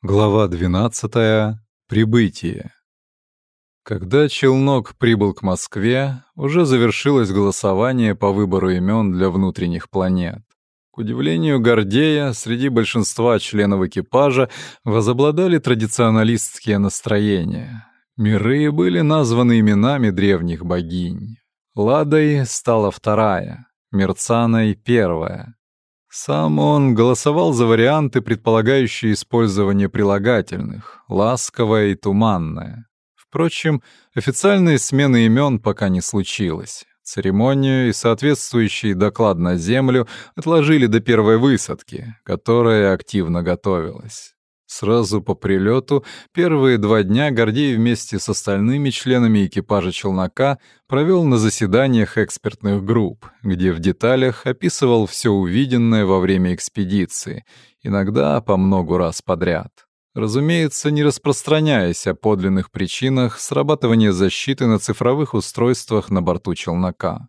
Глава 12. Прибытие. Когда челнок прибыл к Москве, уже завершилось голосование по выбору имен для внутренних планет. К удивлению Гордея, среди большинства членов экипажа возобладали традиционалистские настроения. Миры были названы именами древних богинь. Ладой стала вторая, Мерцаной — первая — сам он голосовал за варианты, предполагающие использование прилагательных «ласковое» и «туманное». Впрочем, официальной смены имен пока не случилось. Церемонию и соответствующий доклад на Землю отложили до первой высадки, которая активно готовилась. Сразу по прилету первые два дня Гордей вместе с остальными членами экипажа челнока провел на заседаниях экспертных групп, где в деталях описывал все увиденное во время экспедиции, иногда по многу раз подряд. Разумеется, не распространяясь о подлинных причинах срабатывания защиты на цифровых устройствах на борту челнока.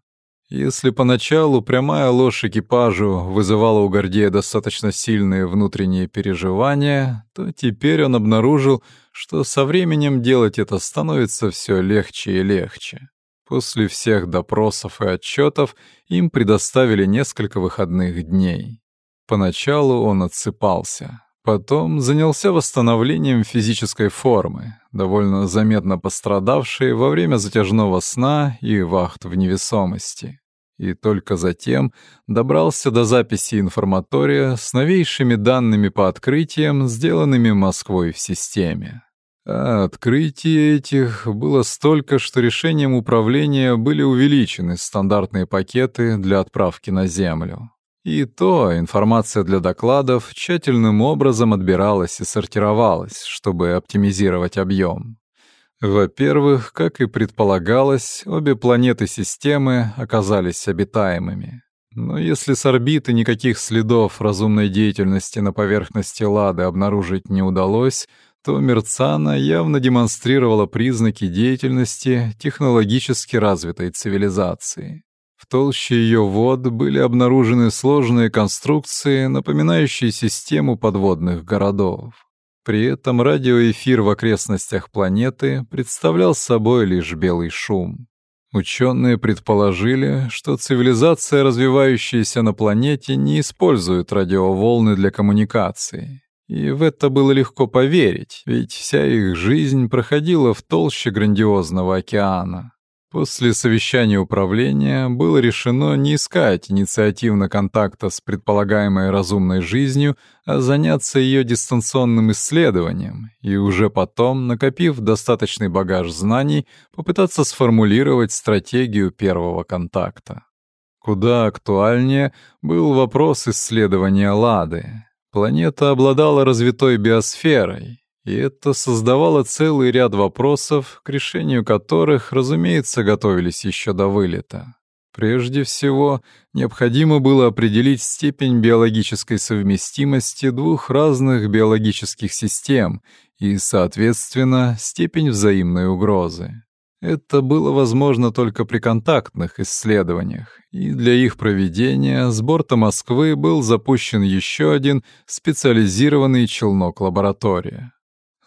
Если поначалу прямая ложь экипажу вызывала у Гордея достаточно сильные внутренние переживания, то теперь он обнаружил, что со временем делать это становится все легче и легче. После всех допросов и отчетов им предоставили несколько выходных дней. Поначалу он отсыпался, потом занялся восстановлением физической формы, довольно заметно пострадавшей во время затяжного сна и вахт в невесомости. И только затем добрался до записи информатория с новейшими данными по открытиям, сделанными Москвой в системе. А открытий этих было столько, что решением управления были увеличены стандартные пакеты для отправки на Землю. И то информация для докладов тщательным образом отбиралась и сортировалась, чтобы оптимизировать объем. Во-первых, как и предполагалось, обе планеты системы оказались обитаемыми. Но если с орбиты никаких следов разумной деятельности на поверхности Лады обнаружить не удалось, то Мерцана явно демонстрировала признаки деятельности технологически развитой цивилизации. В толще ее вод были обнаружены сложные конструкции, напоминающие систему подводных городов. При этом радиоэфир в окрестностях планеты представлял собой лишь белый шум. Ученые предположили, что цивилизация, развивающаяся на планете, не использует радиоволны для коммуникации. И в это было легко поверить, ведь вся их жизнь проходила в толще грандиозного океана. После совещания управления было решено не искать инициативно контакта с предполагаемой разумной жизнью, а заняться ее дистанционным исследованием и уже потом, накопив достаточный багаж знаний, попытаться сформулировать стратегию первого контакта. Куда актуальнее был вопрос исследования Лады. Планета обладала развитой биосферой, и это создавало целый ряд вопросов, к решению которых, разумеется, готовились еще до вылета. Прежде всего, необходимо было определить степень биологической совместимости двух разных биологических систем и, соответственно, степень взаимной угрозы. Это было возможно только при контактных исследованиях, и для их проведения с борта Москвы был запущен еще один специализированный челнок-лаборатория.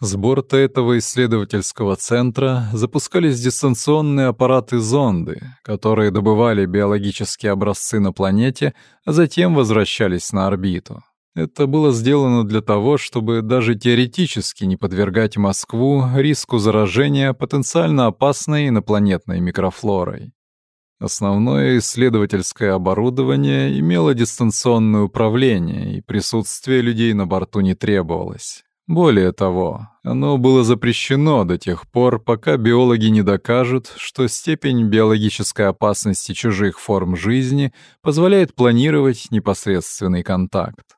С борта этого исследовательского центра запускались дистанционные аппараты-зонды, которые добывали биологические образцы на планете, а затем возвращались на орбиту. Это было сделано для того, чтобы даже теоретически не подвергать Москву риску заражения потенциально опасной инопланетной микрофлорой. Основное исследовательское оборудование имело дистанционное управление, и присутствие людей на борту не требовалось. Более того, оно было запрещено до тех пор, пока биологи не докажут, что степень биологической опасности чужих форм жизни позволяет планировать непосредственный контакт.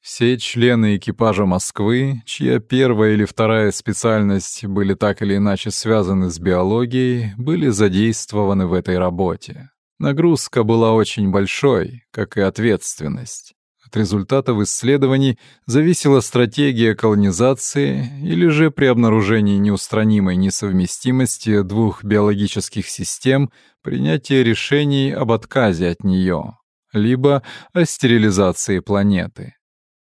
Все члены экипажа Москвы, чья первая или вторая специальность были так или иначе связаны с биологией, были задействованы в этой работе. Нагрузка была очень большой, как и ответственность. От результатов исследований зависела стратегия колонизации или же при обнаружении неустранимой несовместимости двух биологических систем принятие решений об отказе от нее, либо о стерилизации планеты.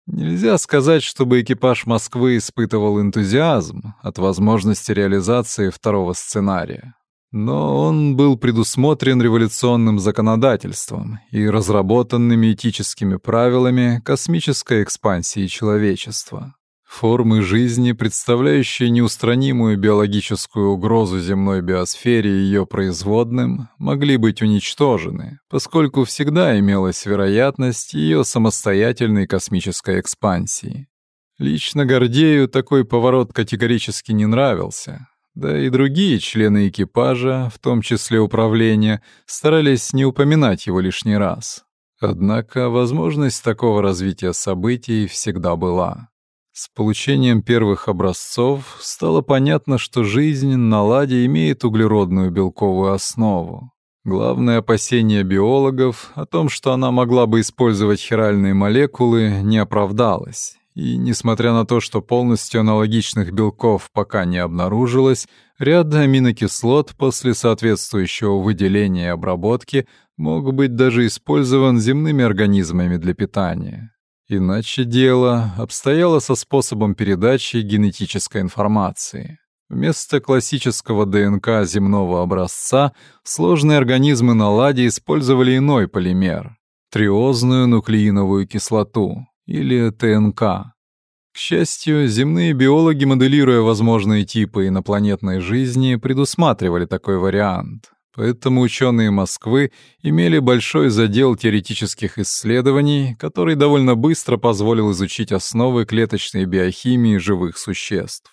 Нельзя сказать, чтобы экипаж Москвы испытывал энтузиазм от возможности реализации второго сценария. Но он был предусмотрен революционным законодательством и разработанными этическими правилами космической экспансии человечества. Формы жизни, представляющие неустранимую биологическую угрозу земной биосфере и ее производным, могли быть уничтожены, поскольку всегда имелась вероятность ее самостоятельной космической экспансии. Лично Гордею такой поворот категорически не нравился, да и другие члены экипажа, в том числе управления, старались не упоминать его лишний раз. Однако возможность такого развития событий всегда была. С получением первых образцов стало понятно, что жизнь на ладе имеет углеродную белковую основу. Главное опасение биологов о том, что она могла бы использовать хиральные молекулы, не оправдалось. И несмотря на то, что полностью аналогичных белков пока не обнаружилось, ряд аминокислот после соответствующего выделения и обработки мог быть даже использован земными организмами для питания. Иначе дело обстояло со способом передачи генетической информации. Вместо классического ДНК земного образца сложные организмы на ладе использовали иной полимер — триозную нуклеиновую кислоту, или ТНК. К счастью, земные биологи, моделируя возможные типы инопланетной жизни, предусматривали такой вариант. Поэтому ученые Москвы имели большой задел теоретических исследований, который довольно быстро позволил изучить основы клеточной биохимии живых существ.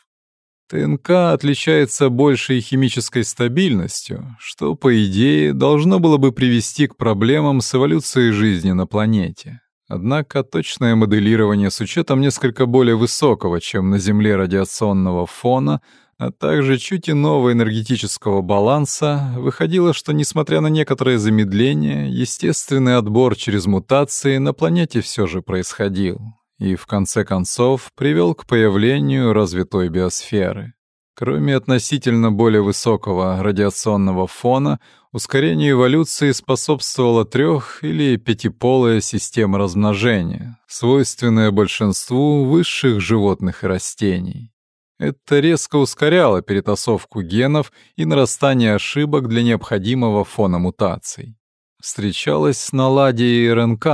ТНК отличается большей химической стабильностью, что, по идее, должно было бы привести к проблемам с эволюцией жизни на планете. Однако точное моделирование с учетом несколько более высокого, чем на Земле радиационного фона — а также чуть иного энергетического баланса, выходило, что, несмотря на некоторое замедление, естественный отбор через мутации на планете все же происходил и, в конце концов, привел к появлению развитой биосферы. Кроме относительно более высокого радиационного фона, ускорению эволюции способствовала трех- или пятиполая система размножения, свойственная большинству высших животных и растений. Это резко ускоряло перетасовку генов и нарастание ошибок для необходимого фона мутаций. Встречалась на ладе и РНК.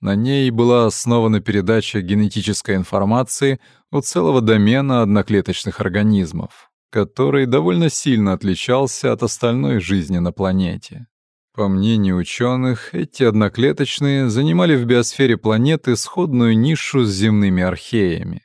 На ней была основана передача генетической информации от целого домена одноклеточных организмов, который довольно сильно отличался от остальной жизни на планете. По мнению ученых, эти одноклеточные занимали в биосфере планеты сходную нишу с земными археями.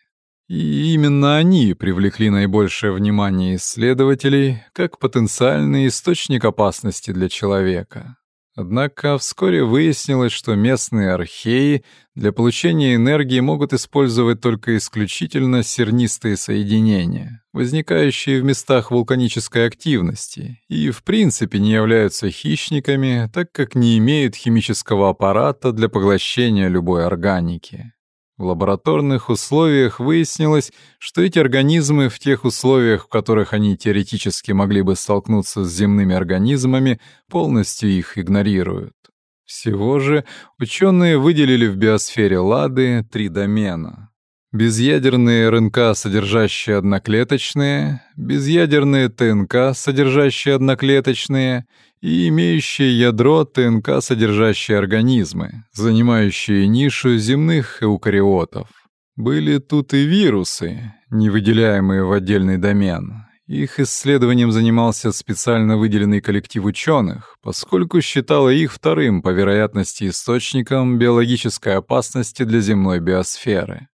И именно они привлекли наибольшее внимание исследователей как потенциальный источник опасности для человека. Однако вскоре выяснилось, что местные археи для получения энергии могут использовать только исключительно сернистые соединения, возникающие в местах вулканической активности, и в принципе не являются хищниками, так как не имеют химического аппарата для поглощения любой органики. В лабораторных условиях выяснилось, что эти организмы в тех условиях, в которых они теоретически могли бы столкнуться с земными организмами, полностью их игнорируют. Всего же ученые выделили в биосфере Лады три домена. Безъядерные РНК, содержащие одноклеточные, безъядерные ТНК, содержащие одноклеточные, и имеющие ядро ТНК, содержащие организмы, занимающие нишу земных эукариотов. Были тут и вирусы, не выделяемые в отдельный домен. Их исследованием занимался специально выделенный коллектив ученых, поскольку считало их вторым по вероятности источником биологической опасности для земной биосферы.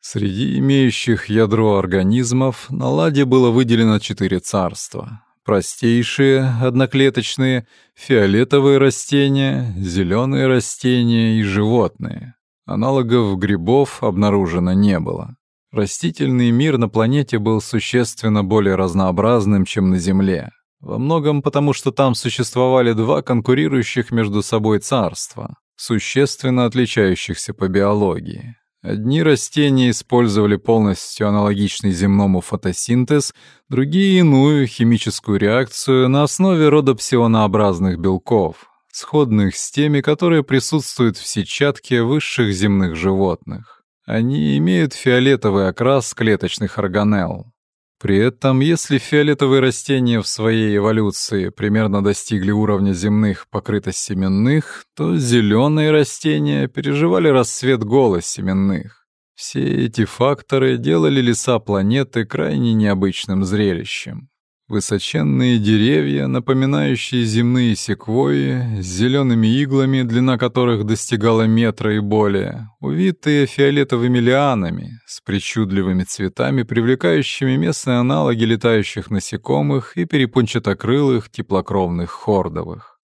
Среди имеющих ядро организмов на ладе было выделено четыре царства. Простейшие, одноклеточные, фиолетовые растения, зеленые растения и животные. Аналогов грибов обнаружено не было. Растительный мир на планете был существенно более разнообразным, чем на Земле. Во многом потому, что там существовали два конкурирующих между собой царства, существенно отличающихся по биологии. Одни растения использовали полностью аналогичный земному фотосинтез, другие — иную химическую реакцию на основе родопсионообразных белков, сходных с теми, которые присутствуют в сетчатке высших земных животных. Они имеют фиолетовый окрас клеточных органелл. При этом, если фиолетовые растения в своей эволюции примерно достигли уровня земных покрытосеменных, то зеленые растения переживали расцвет голосеменных. Все эти факторы делали леса планеты крайне необычным зрелищем. Высоченные деревья, напоминающие земные секвойи, с зелеными иглами, длина которых достигала метра и более, увитые фиолетовыми лианами, с причудливыми цветами, привлекающими местные аналоги летающих насекомых и перепончатокрылых теплокровных хордовых.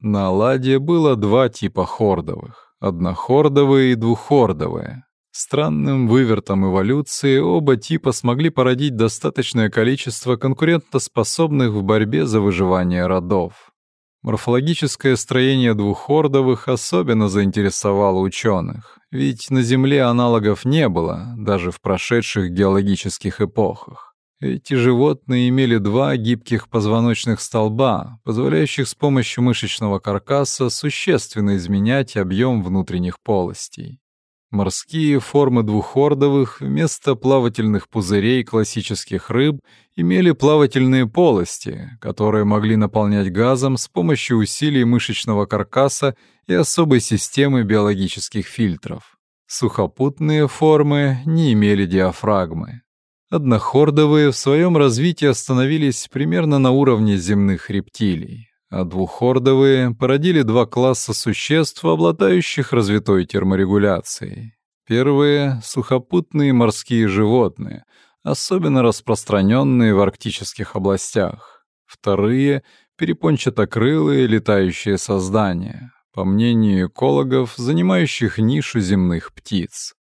На Аладе было два типа хордовых — однохордовые и двуххордовые. Странным вывертом эволюции оба типа смогли породить достаточное количество конкурентоспособных в борьбе за выживание родов. Морфологическое строение двухордовых особенно заинтересовало ученых, ведь на Земле аналогов не было, даже в прошедших геологических эпохах. Эти животные имели два гибких позвоночных столба, позволяющих с помощью мышечного каркаса существенно изменять объем внутренних полостей. Морские формы двухордовых вместо плавательных пузырей классических рыб имели плавательные полости, которые могли наполнять газом с помощью усилий мышечного каркаса и особой системы биологических фильтров. Сухопутные формы не имели диафрагмы. Однохордовые в своем развитии остановились примерно на уровне земных рептилий а двухордовые породили два класса существ, обладающих развитой терморегуляцией. Первые — сухопутные морские животные, особенно распространенные в арктических областях. Вторые — перепончатокрылые летающие создания, по мнению экологов, занимающих нишу земных птиц.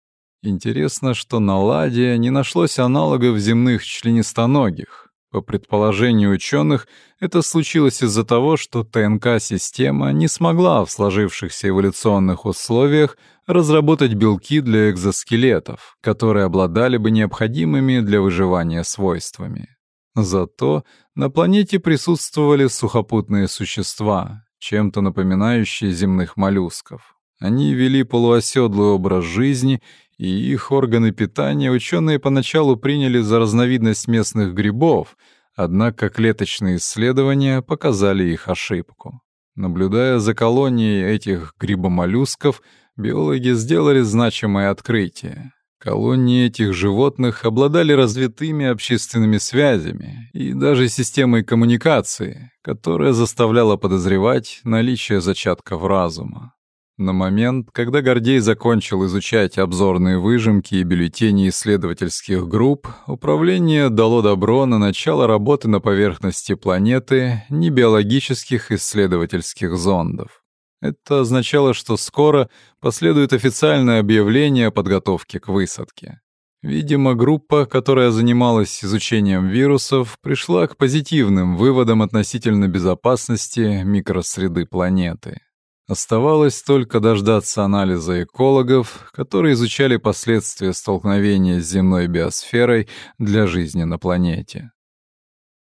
Интересно, что на Ладе не нашлось аналогов земных членистоногих, по предположению ученых, это случилось из-за того, что ТНК-система не смогла в сложившихся эволюционных условиях разработать белки для экзоскелетов, которые обладали бы необходимыми для выживания свойствами. Зато на планете присутствовали сухопутные существа, чем-то напоминающие земных моллюсков. Они вели полуоседлый образ жизни и их органы питания ученые поначалу приняли за разновидность местных грибов, однако клеточные исследования показали их ошибку. Наблюдая за колонией этих грибомоллюсков, биологи сделали значимое открытие. Колонии этих животных обладали развитыми общественными связями и даже системой коммуникации, которая заставляла подозревать наличие зачатков разума. На момент, когда Гордей закончил изучать обзорные выжимки и бюллетени исследовательских групп, управление дало добро на начало работы на поверхности планеты небиологических исследовательских зондов. Это означало, что скоро последует официальное объявление о подготовке к высадке. Видимо, группа, которая занималась изучением вирусов, пришла к позитивным выводам относительно безопасности микросреды планеты. Оставалось только дождаться анализа экологов, которые изучали последствия столкновения с земной биосферой для жизни на планете.